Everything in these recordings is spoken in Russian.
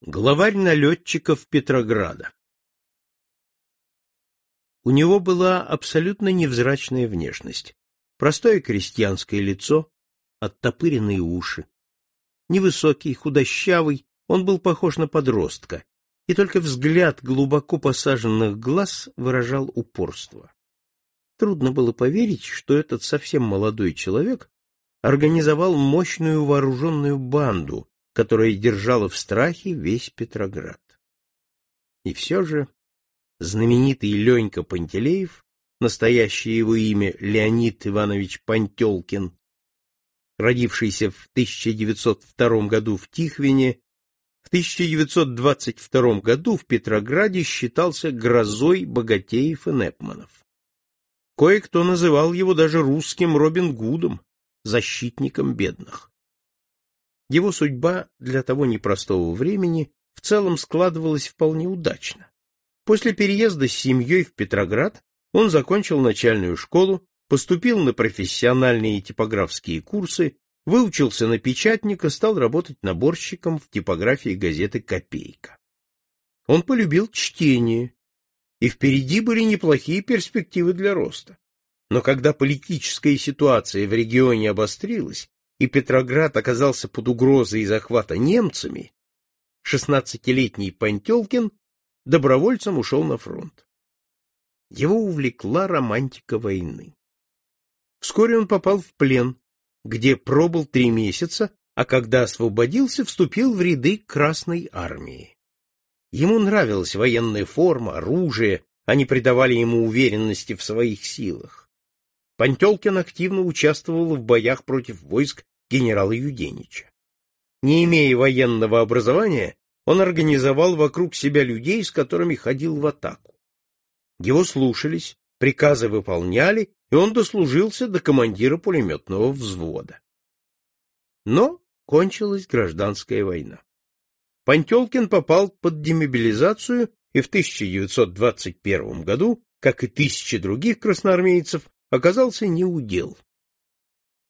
Главарь налетчиков Петрограда У него была абсолютно невзрачная внешность. Простое крестьянское лицо, оттопыренные уши. Невысокий, худощавый, он был похож на подростка, и только взгляд глубоко посаженных глаз выражал упорство. Трудно было поверить, что этот совсем молодой человек организовал мощную вооруженную банду, которая держала в страхе весь Петроград. И все же знаменитый Ленька Пантелеев, настоящее его имя Леонид Иванович Пантелкин, родившийся в 1902 году в Тихвине, в 1922 году в Петрограде считался грозой богатеев и непманов. Кое-кто называл его даже русским Робин Гудом, защитником бедных. Его судьба для того непростого времени в целом складывалась вполне удачно. После переезда с семьей в Петроград он закончил начальную школу, поступил на профессиональные типографские курсы, выучился на печатника, стал работать наборщиком в типографии газеты «Копейка». Он полюбил чтение, и впереди были неплохие перспективы для роста. Но когда политическая ситуация в регионе обострилась, и Петроград оказался под угрозой захвата немцами, шестнадцатилетний Пантелкин добровольцем ушел на фронт. Его увлекла романтика войны. Вскоре он попал в плен, где пробыл три месяца, а когда освободился, вступил в ряды Красной армии. Ему нравилась военная форма, оружие, они придавали ему уверенности в своих силах. Пантелкин активно участвовал в боях против войск генерала Юденича. Не имея военного образования, он организовал вокруг себя людей, с которыми ходил в атаку. Его слушались, приказы выполняли, и он дослужился до командира пулеметного взвода. Но кончилась гражданская война. Пантелкин попал под демобилизацию и в 1921 году, как и тысячи других красноармейцев, оказался неудел.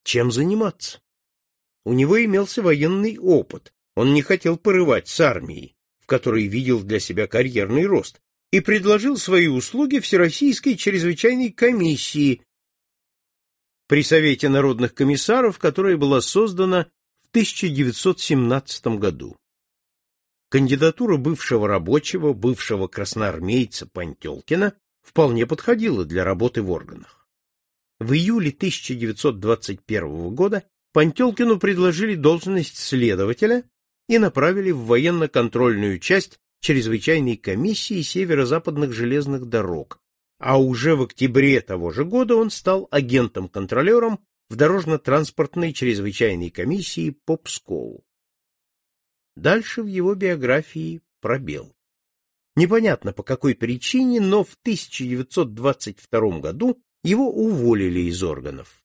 Чем заниматься? У него имелся военный опыт, он не хотел порывать с армией, в которой видел для себя карьерный рост, и предложил свои услуги Всероссийской чрезвычайной комиссии при Совете народных комиссаров, которая была создана в 1917 году. Кандидатура бывшего рабочего, бывшего красноармейца Пантелкина вполне подходила для работы в органах. В июле 1921 года Пантелкину предложили должность следователя и направили в военно-контрольную часть чрезвычайной комиссии северо-западных железных дорог, а уже в октябре того же года он стал агентом-контролером в дорожно-транспортной чрезвычайной комиссии по Пскову. Дальше в его биографии пробел. Непонятно по какой причине, но в 1922 году его уволили из органов.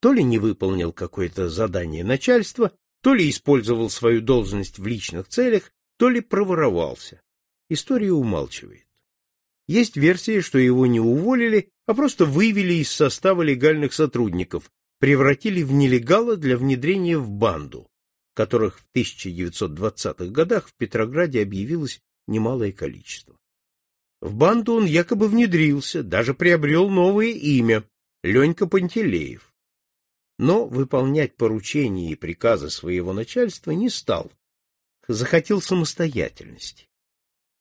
То ли не выполнил какое-то задание начальства, то ли использовал свою должность в личных целях, то ли проворовался. История умалчивает. Есть версия, что его не уволили, а просто вывели из состава легальных сотрудников, превратили в нелегала для внедрения в банду, которых в 1920-х годах в Петрограде объявилось немалое количество. В банду он якобы внедрился, даже приобрел новое имя — Ленька Пантелеев. Но выполнять поручения и приказы своего начальства не стал. Захотел самостоятельности.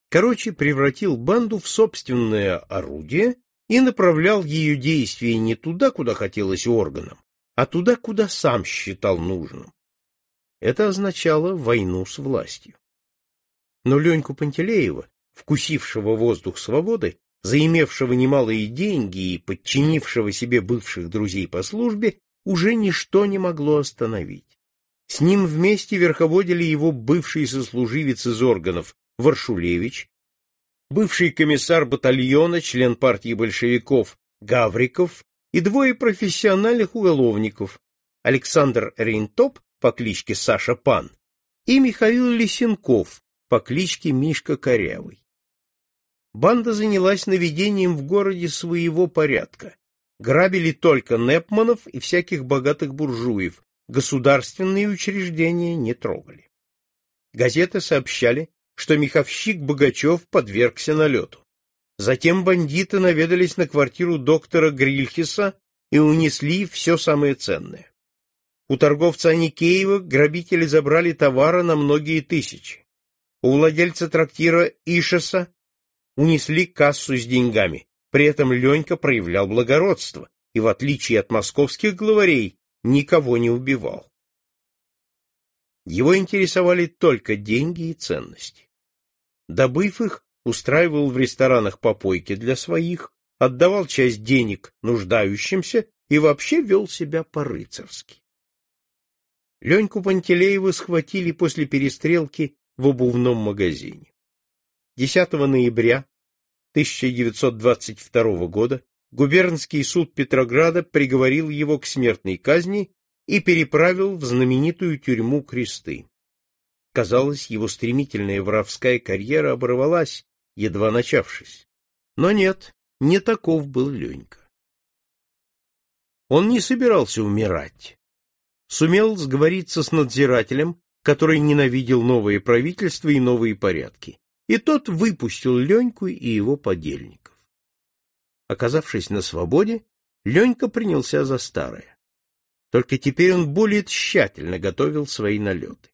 Короче, превратил банду в собственное орудие и направлял ее действия не туда, куда хотелось органам, а туда, куда сам считал нужным. Это означало войну с властью. Но Леньку Пантелеева вкусившего воздух свободы, заимевшего немалые деньги и подчинившего себе бывших друзей по службе, уже ничто не могло остановить. С ним вместе верховодили его бывший сослуживец из органов Варшулевич, бывший комиссар батальона, член партии большевиков Гавриков и двое профессиональных уголовников Александр Рейнтоп по кличке Саша Пан и Михаил Лисенков по кличке Мишка Корявый банда занялась наведением в городе своего порядка. Грабили только непманов и всяких богатых буржуев, государственные учреждения не трогали. Газеты сообщали, что меховщик Богачев подвергся налету. Затем бандиты наведались на квартиру доктора Грильхиса и унесли все самое ценное. У торговца Аникеева грабители забрали товара на многие тысячи. У владельца трактира Ишеса унесли кассу с деньгами. При этом Ленька проявлял благородство и, в отличие от московских главарей, никого не убивал. Его интересовали только деньги и ценности. Добыв их, устраивал в ресторанах попойки для своих, отдавал часть денег нуждающимся и вообще вел себя по-рыцарски. Леньку Пантелеева схватили после перестрелки в обувном магазине. 10 ноября 1922 года губернский суд Петрограда приговорил его к смертной казни и переправил в знаменитую тюрьму Кресты. Казалось, его стремительная воровская карьера оборвалась, едва начавшись. Но нет, не таков был Ленька. Он не собирался умирать. Сумел сговориться с надзирателем, который ненавидел новое правительство и новые порядки, и тот выпустил Леньку и его подельников. Оказавшись на свободе, Ленька принялся за старое. Только теперь он более тщательно готовил свои налеты.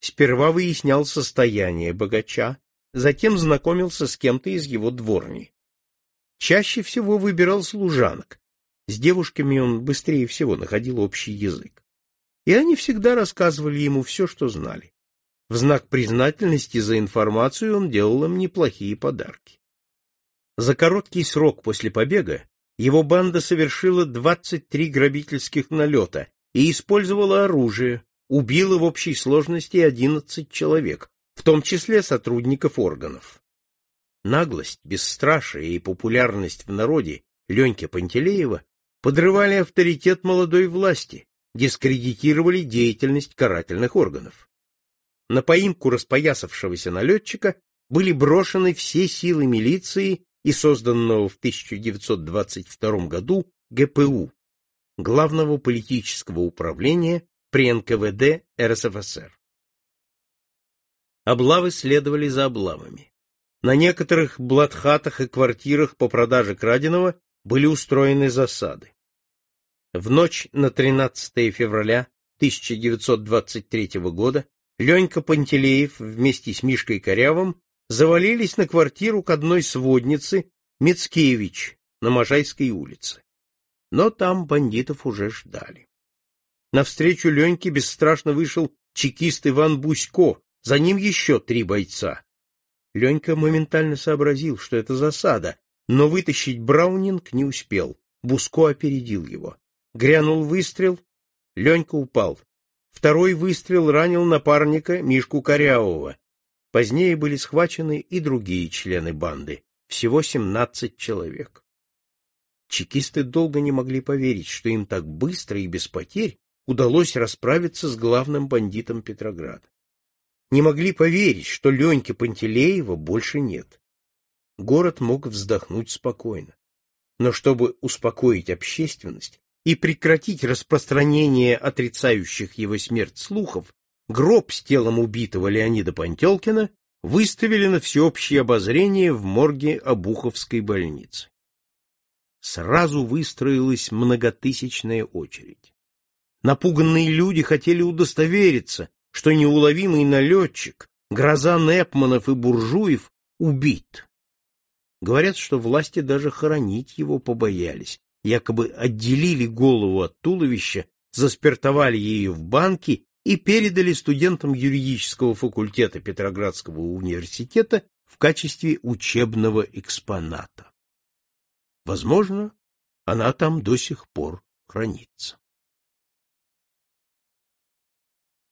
Сперва выяснял состояние богача, затем знакомился с кем-то из его дворни. Чаще всего выбирал служанок. С девушками он быстрее всего находил общий язык и они всегда рассказывали ему все, что знали. В знак признательности за информацию он делал им неплохие подарки. За короткий срок после побега его банда совершила 23 грабительских налета и использовала оружие, убила в общей сложности 11 человек, в том числе сотрудников органов. Наглость, бесстрашие и популярность в народе Леньки Пантелеева подрывали авторитет молодой власти, дискредитировали деятельность карательных органов. На поимку распоясавшегося налетчика были брошены все силы милиции и созданного в 1922 году ГПУ, Главного политического управления при НКВД РСФСР. Облавы следовали за облавами. На некоторых блатхатах и квартирах по продаже краденого были устроены засады. В ночь на 13 февраля 1923 года Ленька Пантелеев вместе с Мишкой Корявым завалились на квартиру к одной своднице Мицкевич на Можайской улице. Но там бандитов уже ждали. Навстречу Леньке бесстрашно вышел чекист Иван Бусько, за ним еще три бойца. Ленька моментально сообразил, что это засада, но вытащить Браунинг не успел. Буско опередил его. Грянул выстрел, Ленька упал. Второй выстрел ранил напарника Мишку Корявого. Позднее были схвачены и другие члены банды, всего семнадцать человек. Чекисты долго не могли поверить, что им так быстро и без потерь удалось расправиться с главным бандитом Петрограда. Не могли поверить, что Леньки Пантелеева больше нет. Город мог вздохнуть спокойно. Но чтобы успокоить общественность, и прекратить распространение отрицающих его смерть слухов, гроб с телом убитого Леонида Пантелкина выставили на всеобщее обозрение в морге Обуховской больницы. Сразу выстроилась многотысячная очередь. Напуганные люди хотели удостовериться, что неуловимый налетчик, гроза Непманов и буржуев, убит. Говорят, что власти даже хоронить его побоялись, якобы отделили голову от туловища, заспиртовали ее в банки и передали студентам юридического факультета Петроградского университета в качестве учебного экспоната. Возможно, она там до сих пор хранится.